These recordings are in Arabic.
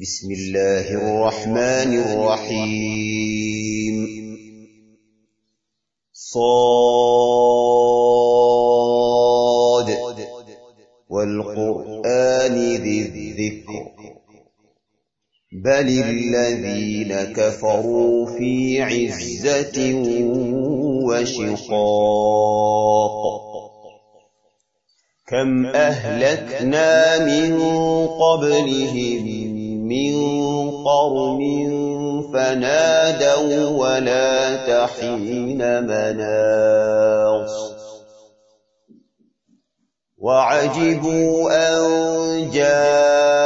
بسم الله الرحمن الرحيم. صاد. والقرآن ذي الذكر. بل الذين كفروا في عزة وشقاق. كم أهلكنا من قبلهم من قرن فنادوا ولا تحين مناص. وعجبوا أن جاءهم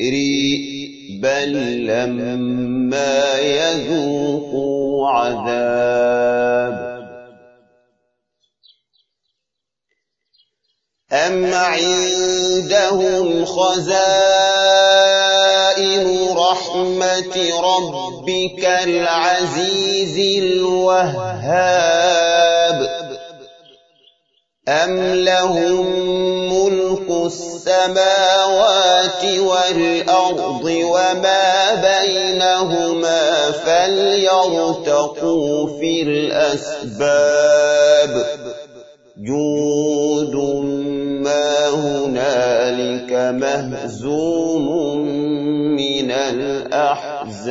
ذكري بل لما يذوقوا عذاب. أم عندهم خزائن رحمة ربك العزيز الوهاب؟ أم لهم السماوات والأرض وما بينهما فليرتقوا في الأسباب. جود ما هنالك مهزوم من الأحزاب.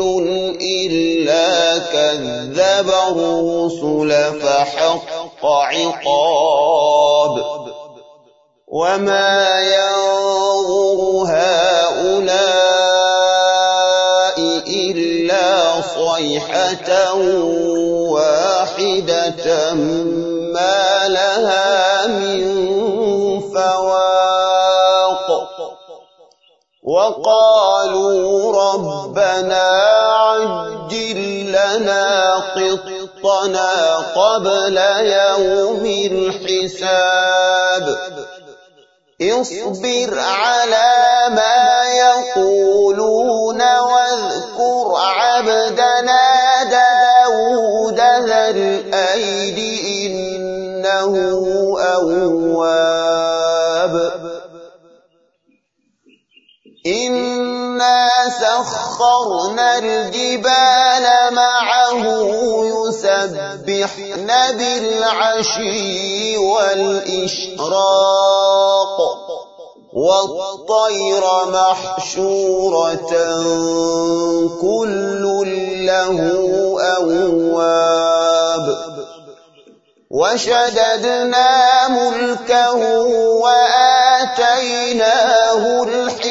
كذب الرسل فحق عقاب وما ينظر هؤلاء إلا صيحة واحدة ما لها من فواق وقالوا ربنا لنا قطنا قبل يوم الحساب. اصبر على ما يقولون واذكر عبدنا إنا سخرنا الجبال معه يسبحن بالعشي والإشراق والطير محشورة كل له أواب وشددنا ملكه وآتيناه الحكمة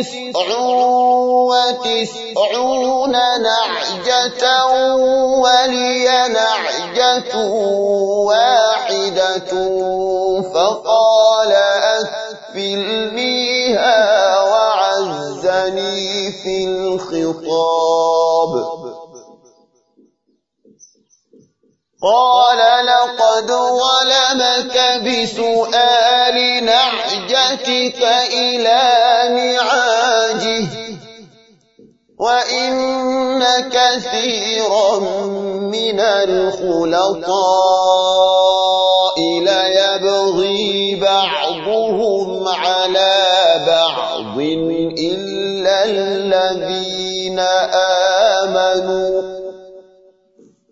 تسع وتسعون نعجة ولي نعجة واحدة فقال أكفلنيها وعزني في الخطاب. قال لقد ظلمك بسؤال نعجتك إلى نعاجه وإن كثيرا من الخلطاء ليبغي بعضهم على بعض إلا الذين آمنوا.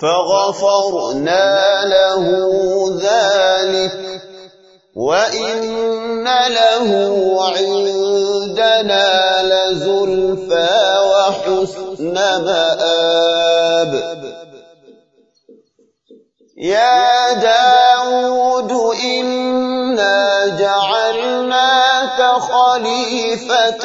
فغفرنا له ذلك وإن له عندنا لزلفى وحسن مآب. يا داود إنا جعلناك خليفة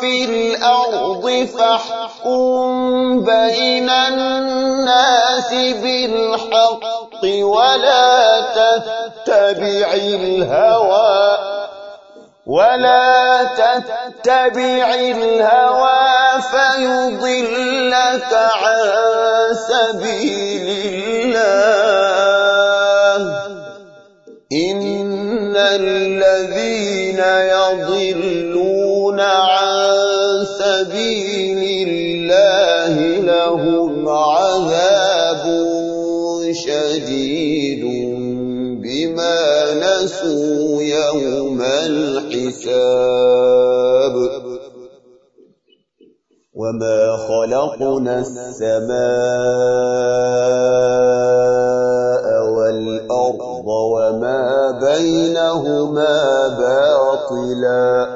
في الأرض فاحكم بين الناس بالحق ولا تتبع الهوى ولا تتبع الهوى فيضلك عن سبيل الله. إن الذين يضلون عن سبيل الله لهم عذاب شديد بما نسوا يوم الحساب. وما خلقنا السماء والأرض وما بينهما باطلا.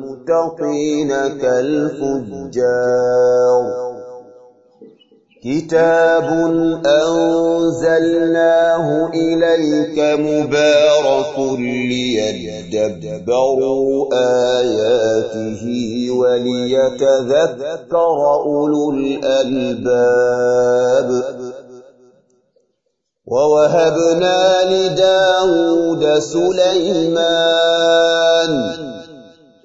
كالفجار. كتاب أنزلناه إليك مبارك ليدبروا آياته وليتذكر أولو الألباب. ووهبنا لداود سليمان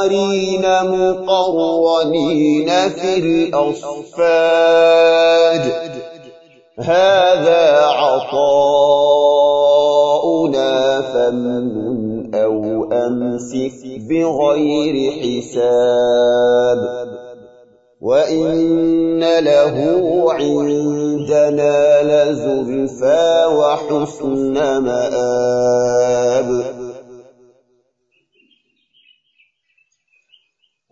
وآخرين مقرنين في الأصفاد. هذا عطاؤنا فمن أو أمسك بغير حساب. وإن له عندنا لزلفى وحسن مآب.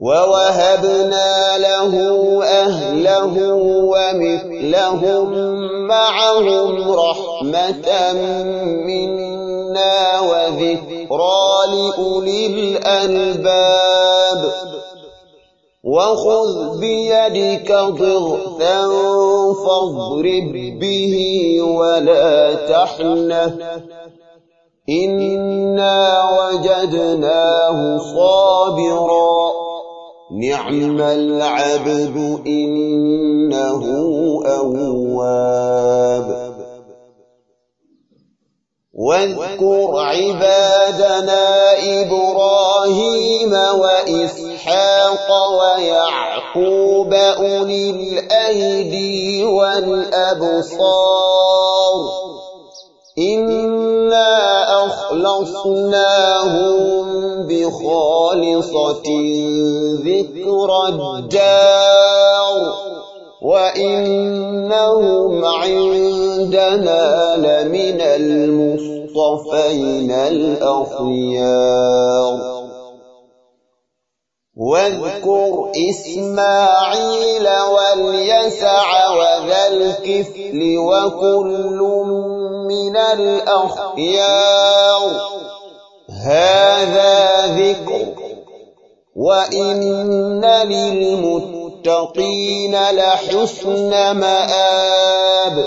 ووهبنا له أهله ومثلهم معهم رحمة منا وذكرى لأولي الألباب وخذ بيدك ضغثا فاضرب به ولا تحنه إنا وجدناه صابرا نعم العبد إنه أواب. واذكر عبادنا إبراهيم وإسحاق ويعقوب أولي الأيدي والأبصار. إنا أخلصناهم بخالصة ذكر الدار وإنهم عندنا لمن المصطفين الأخيار. واذكر إسماعيل واليسع وذا الكفل وكل من الأخيار. هذا ذكر وإن للمتقين لحسن مآب.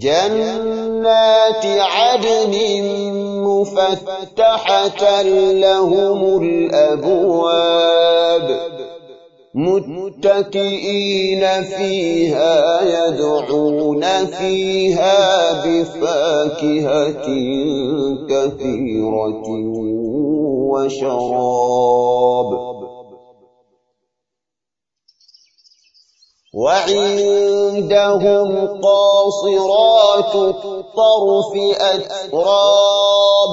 جنات عدن مفتحة لهم الأبواب. متكئين فيها يدعون فيها بفاكهة كثيرة وشراب. وعندهم قاصرات الطرف أتراب.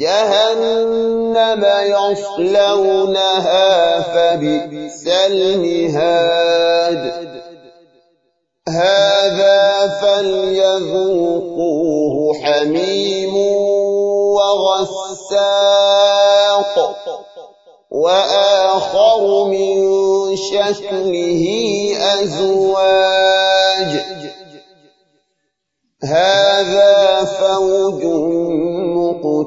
جهنم يصلونها فبئس المهاد. هذا فليذوقوه حميم وغساق وآخر من شكله أزواج. هذا فوج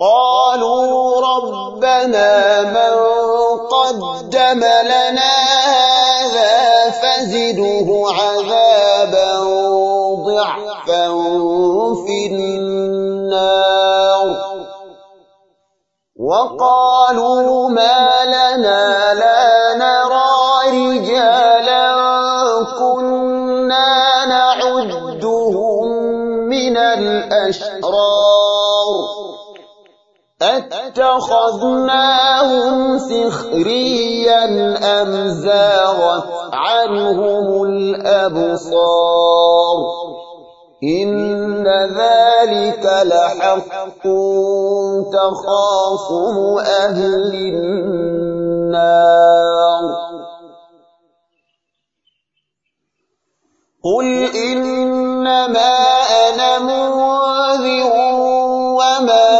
قالوا ربنا من قدم لنا هذا فزده عذابا ضعفا في النار. وقالوا ما لنا لا أتخذناهم سخريا أم زاغت عنهم الأبصار؟ إن ذلك لحق تخاصم أهل النار. قل إنما أنا منذر وما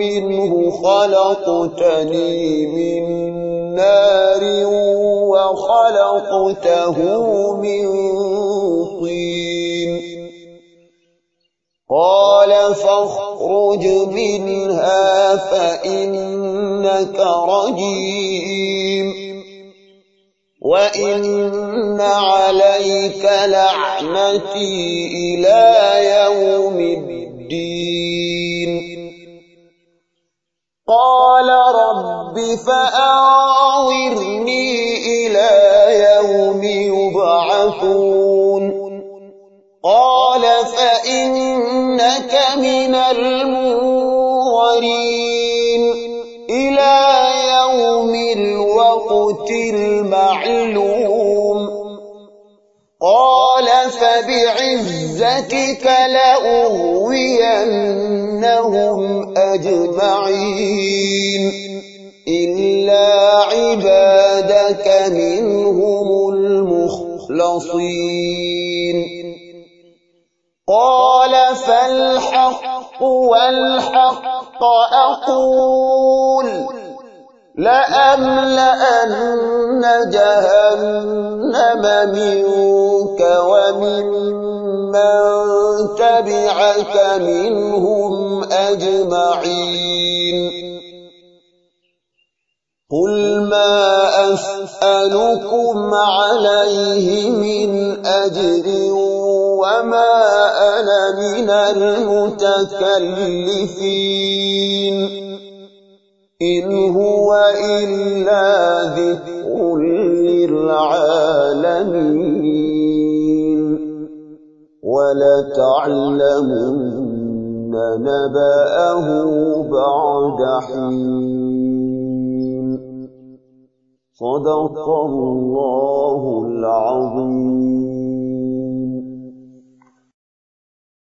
منه خلقتني من نار وخلقته من طين. قال فاخرج منها فإنك رجيم. وإن عليك لعنتي إلى يوم الدين. قال رب فأنظرني إلى يوم يبعثون. قال فإنك من المنظرين. إلى يوم الوقت المعلوم. قال فبعزتك لأغوينهم أجمعين. إلا عبادك منهم المخلصين. قال فالحق والحق أقول لأملأن جهنم منك ومن من تبعك منهم أجمعين. قل ما أسألكم عليه من أجر وما أنا من المتكلفين. إن هو إلا ذكر للعالمين. ولتعلمن نبأه بعد حين. صدق الله العظيم.